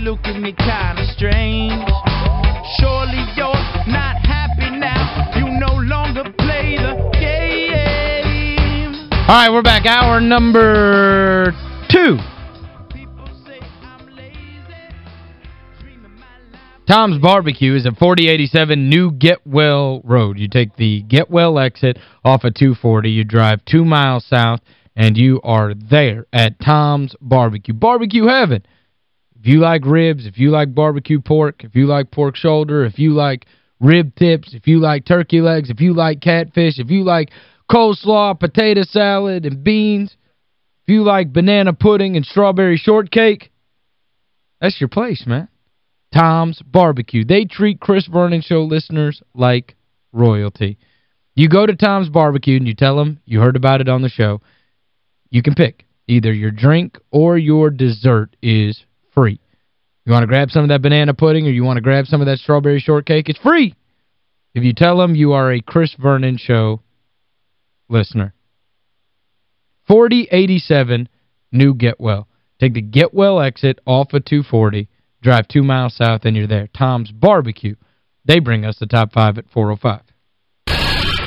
look at me kinda strange. Surely you're not happy now. You no longer play the game. All right, we're back. Hour number two. People say I'm lazy, dreaming my life. Tom's Barbecue is at 4087 New Getwell Road. You take the Getwell exit off of 240. You drive two miles south, and you are there at Tom's Barbecue. Barbecue heaven. If you like ribs, if you like barbecue pork, if you like pork shoulder, if you like rib tips, if you like turkey legs, if you like catfish, if you like coleslaw, potato salad, and beans, if you like banana pudding and strawberry shortcake, that's your place, man. Tom's Barbecue. They treat Chris Vernon Show listeners like royalty. You go to Tom's Barbecue and you tell them you heard about it on the show. You can pick. Either your drink or your dessert is free. You want to grab some of that banana pudding or you want to grab some of that strawberry shortcake, it's free. If you tell them you are a Chris Vernon Show listener. 4087 New Getwell. Take the Getwell exit off of 240, drive two miles south, and you're there. Tom's Barbecue. They bring us the top five at 405.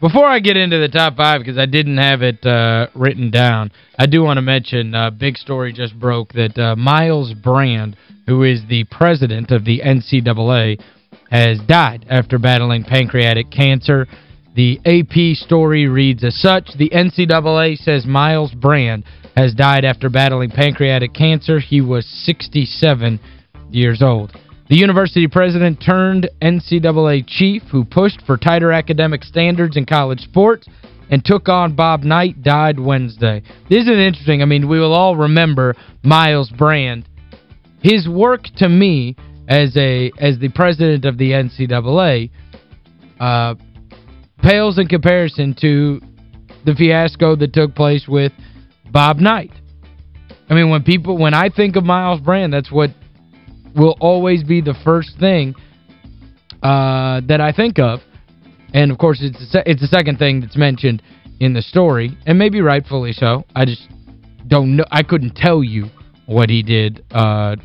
Before I get into the top five, because I didn't have it uh, written down, I do want to mention, uh, big story just broke, that uh, Myles Brand, who is the president of the NCAA, has died after battling pancreatic cancer. The AP story reads as such, the NCAA says Myles Brand has died after battling pancreatic cancer. He was 67 years old. The university president turned NCAA chief who pushed for tighter academic standards in college sports and took on Bob Knight, died Wednesday. This is interesting. I mean, we will all remember Myles Brand. His work to me as a as the president of the NCAA uh, pales in comparison to the fiasco that took place with Bob Knight. I mean, when people when I think of Myles Brand, that's what will always be the first thing uh, that I think of. And, of course, it's the, it's the second thing that's mentioned in the story, and maybe rightfully so. I just don't know. I couldn't tell you what he did uh,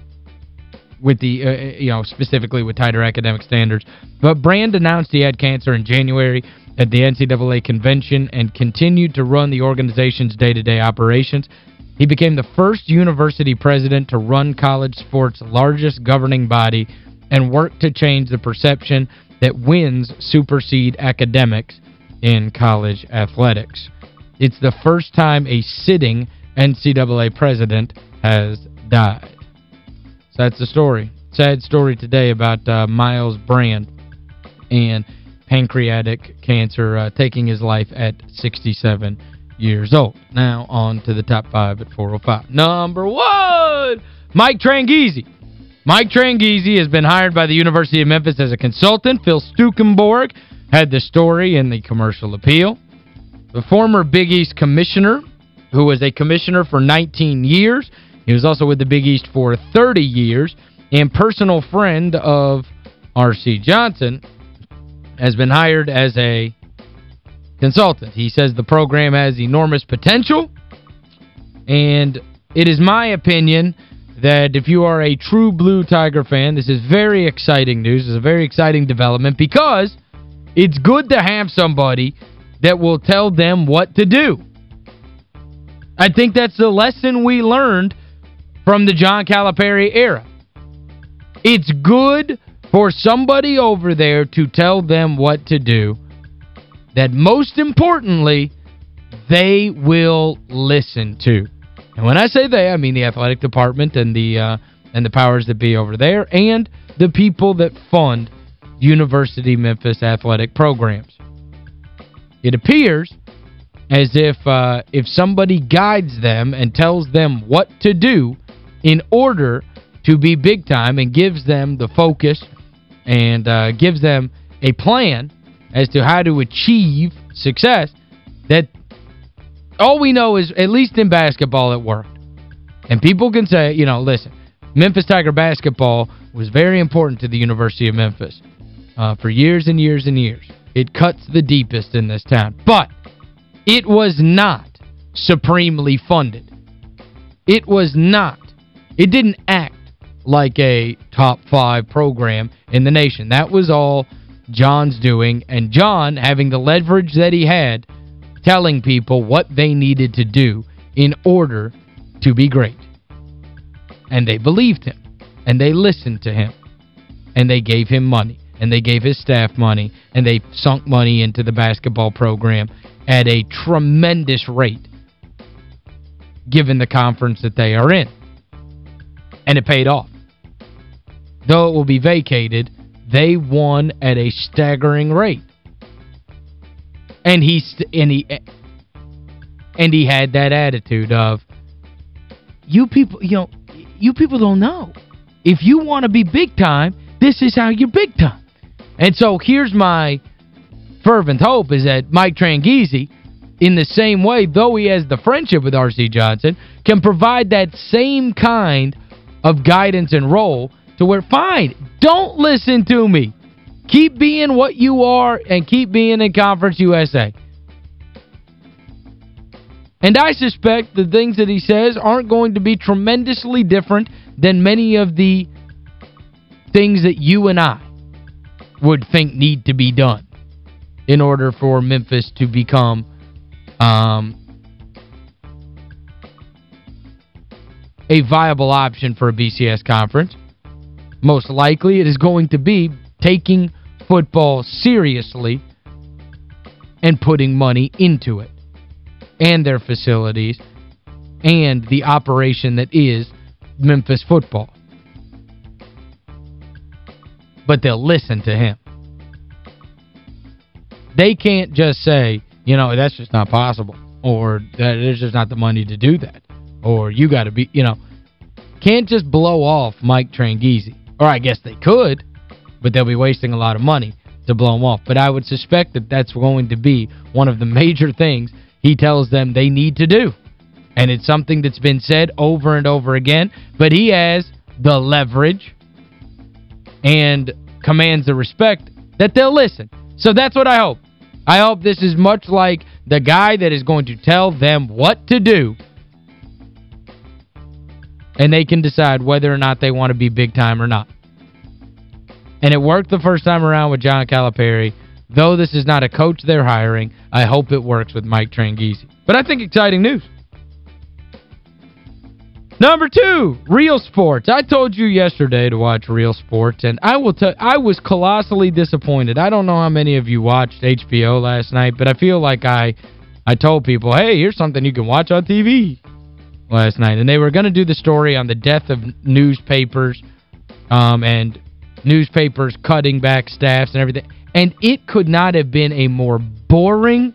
with the, uh, you know, specifically with tighter academic standards. But Brand announced he had cancer in January at the NCAA convention and continued to run the organization's day-to-day -day operations. He became the first university president to run college sports' largest governing body and work to change the perception that wins supersede academics in college athletics. It's the first time a sitting NCAA president has died. So that's the story. Sad story today about uh, Myles Brand and pancreatic cancer uh, taking his life at 67 years old. Now on to the top five at 405. Number one, Mike Tranghese. Mike Tranghese has been hired by the University of Memphis as a consultant. Phil Stukenborg had the story in the commercial appeal. The former Big East commissioner, who was a commissioner for 19 years. He was also with the Big East for 30 years. And personal friend of R.C. Johnson has been hired as a consultant. He says the program has enormous potential, and it is my opinion that if you are a true Blue Tiger fan, this is very exciting news. It's a very exciting development because it's good to have somebody that will tell them what to do. I think that's the lesson we learned from the John Calipari era. It's good for somebody over there to tell them what to do that most importantly, they will listen to. And when I say they, I mean the athletic department and the uh, and the powers that be over there and the people that fund University Memphis athletic programs. It appears as if uh, if somebody guides them and tells them what to do in order to be big time and gives them the focus and uh, gives them a plan as to how to achieve success, that all we know is, at least in basketball, it worked. And people can say, you know, listen, Memphis Tiger basketball was very important to the University of Memphis uh, for years and years and years. It cuts the deepest in this town. But it was not supremely funded. It was not. It didn't act like a top five program in the nation. That was all John's doing, and John, having the leverage that he had, telling people what they needed to do in order to be great. And they believed him, and they listened to him, and they gave him money, and they gave his staff money, and they sunk money into the basketball program at a tremendous rate, given the conference that they are in. And it paid off. Though it will be vacated, they won at a staggering rate. And he and he and he had that attitude of you people, you know, you people don't know. If you want to be big time, this is how you're big time. And so here's my fervent hope is that Mike Tranghese, in the same way, though he has the friendship with R.C. Johnson, can provide that same kind of guidance and role to where, fine, don't listen to me. Keep being what you are and keep being in Conference USA. And I suspect the things that he says aren't going to be tremendously different than many of the things that you and I would think need to be done in order for Memphis to become um, a viable option for a BCS conference most likely it is going to be taking football seriously and putting money into it and their facilities and the operation that is Memphis football. But they'll listen to him. They can't just say, you know, that's just not possible or that there's just not the money to do that or you got to be, you know, can't just blow off Mike Tranghese. Or I guess they could, but they'll be wasting a lot of money to blow them off. But I would suspect that that's going to be one of the major things he tells them they need to do. And it's something that's been said over and over again, but he has the leverage and commands the respect that they'll listen. So that's what I hope. I hope this is much like the guy that is going to tell them what to do and they can decide whether or not they want to be big time or not. And it worked the first time around with John Calipari. Though this is not a coach they're hiring, I hope it works with Mike Tranghese. But I think exciting news. Number two, Real Sports. I told you yesterday to watch Real Sports, and I will tell I was colossally disappointed. I don't know how many of you watched HBO last night, but I feel like I I told people, hey, here's something you can watch on TV last night. And they were going to do the story on the death of newspapers um, and newspapers cutting back staffs and everything. And it could not have been a more boring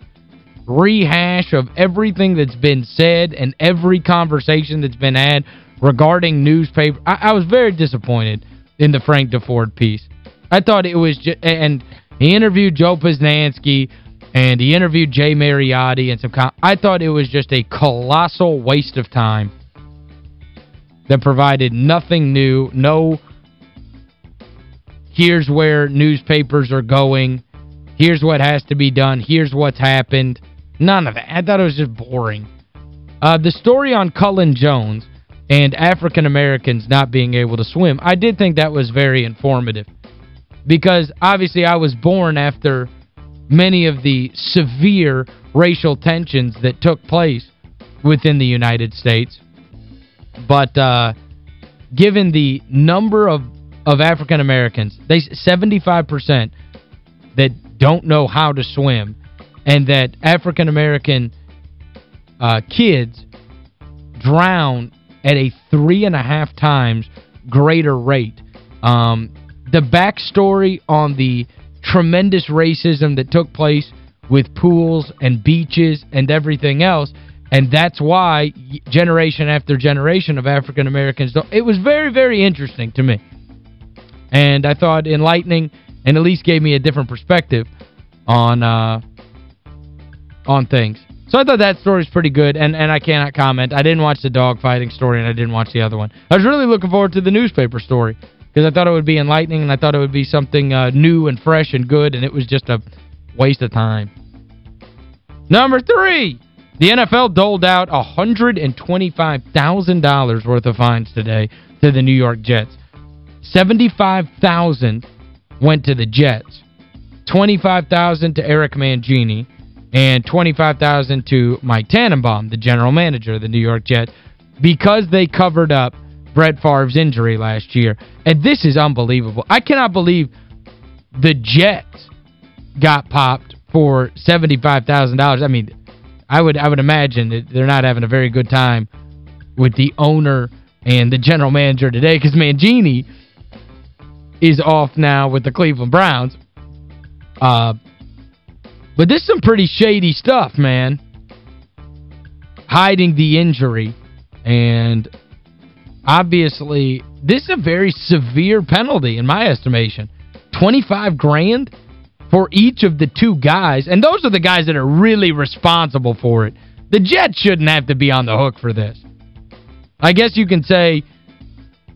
rehash of everything that's been said and every conversation that's been had regarding newspaper. I, I was very disappointed in the Frank Deford piece. I thought it was just, and he interviewed Joe Posnanski, and he interviewed Jay Mariotti and some I thought it was just a colossal waste of time that provided nothing new, no here's where newspapers are going, here's what has to be done, here's what's happened. None of that. I thought it was just boring. Uh, the story on Cullen Jones and African Americans not being able to swim, I did think that was very informative. Because obviously I was born after many of the severe racial tensions that took place within the United States. But uh, given the number of, of African Americans, they 75% that don't know how to swim and that African American uh, kids drown at a three and a half times greater rate. Um, the backstory on the tremendous racism that took place with pools and beaches and everything else, and that's why generation after generation of African Americans, it was very, very interesting to me. And I thought enlightening and at least gave me a different perspective on uh, on things. So I thought that story was pretty good, and, and I cannot comment. I didn't watch the dog fighting story, and I didn't watch the other one. I was really looking forward to the newspaper story because I thought it would be enlightening, and I thought it would be something uh, new and fresh and good, and it was just a waste of time. Number three, the NFL doled out $125,000 worth of fines today to the New York Jets. 75,000 went to the Jets. 25,000 to Eric Mangini and 25,000 to Mike Tannenbaum, the general manager of the New York Jets, because they covered up Brett Favre's injury last year. And this is unbelievable. I cannot believe the Jets got popped for $75,000. I mean, I would I would imagine that they're not having a very good time with the owner and the general manager today because Mangini is off now with the Cleveland Browns. Uh, but this is some pretty shady stuff, man. Hiding the injury. And obviously, this is a very severe penalty in my estimation. 25 grand for each of the two guys. And those are the guys that are really responsible for it. The Jets shouldn't have to be on the hook for this. I guess you can say,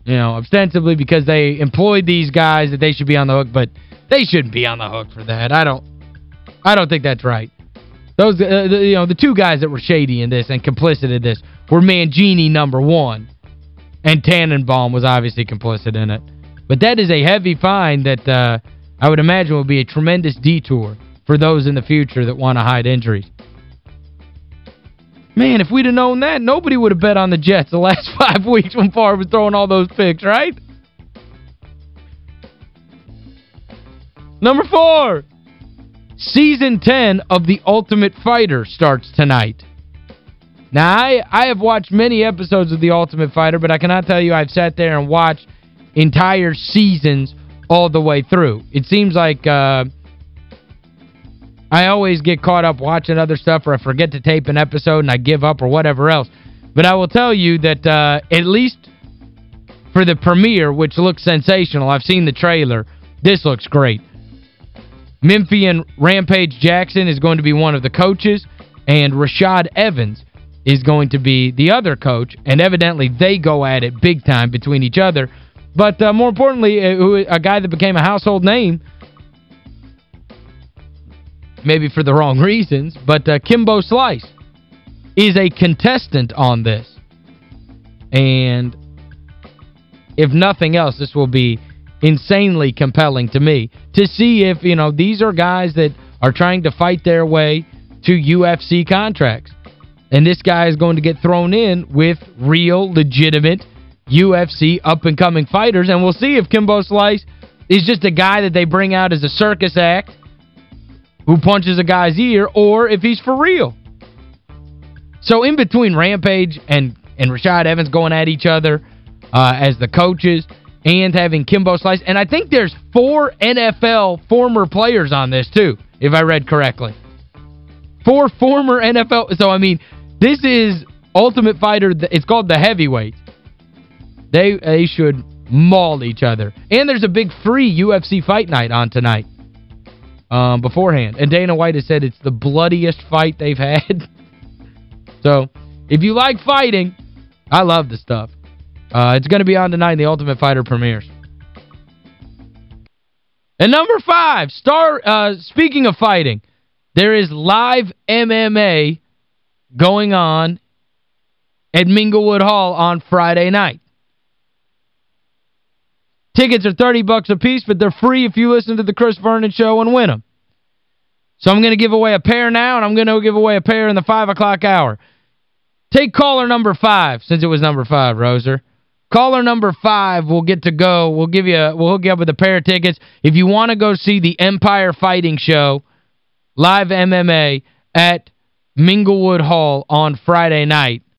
you know, ostensibly because they employed these guys that they should be on the hook, but they shouldn't be on the hook for that. I don't I don't think that's right. Those uh, the, you know, the two guys that were shady in this and complicit in this were Mangini number one and Tannenbaum was obviously complicit in it. But that is a heavy fine that uh, I would imagine would be a tremendous detour for those in the future that want to hide injuries. Man, if we'd have known that, nobody would have bet on the Jets the last five weeks when Favre was throwing all those picks, right? Number four, Season 10 of The Ultimate Fighter starts tonight. Now, I, I have watched many episodes of The Ultimate Fighter, but I cannot tell you I've sat there and watched entire seasons all the way through. It seems like uh, I always get caught up watching other stuff or I forget to tape an episode and I give up or whatever else. But I will tell you that uh, at least for the premiere, which looks sensational, I've seen the trailer, this looks great. Memphian Rampage Jackson is going to be one of the coaches, and Rashad Evans is going to be the other coach, and evidently they go at it big time between each other. But uh, more importantly, a, uh, a guy that became a household name, maybe for the wrong reasons, but uh, Kimbo Slice is a contestant on this. And if nothing else, this will be insanely compelling to me to see if, you know, these are guys that are trying to fight their way to UFC contracts. And this guy is going to get thrown in with real, legitimate UFC up-and-coming fighters. And we'll see if Kimbo Slice is just a guy that they bring out as a circus act who punches a guy's ear or if he's for real. So in between Rampage and, and Rashad Evans going at each other uh, as the coaches – and having Kimbo Slice. And I think there's four NFL former players on this, too, if I read correctly. Four former NFL. So, I mean, this is Ultimate Fighter. It's called the Heavyweight. They, they should maul each other. And there's a big free UFC fight night on tonight um, beforehand. And Dana White has said it's the bloodiest fight they've had. so, if you like fighting, I love the stuff. Uh, it's going to be on tonight The Ultimate Fighter premieres. And number five, star. Uh, speaking of fighting, there is live MMA going on at Minglewood Hall on Friday night. Tickets are 30 bucks a piece, but they're free if you listen to the Chris Vernon Show and win them. So I'm going to give away a pair now, and I'm going to give away a pair in the 5 o'clock hour. Take caller number five, since it was number five, Roser. Caller number five will get to go. We'll give you a, we'll hook you up with a pair of tickets. If you want to go see the Empire Fighting Show, live MMA at Minglewood Hall on Friday night,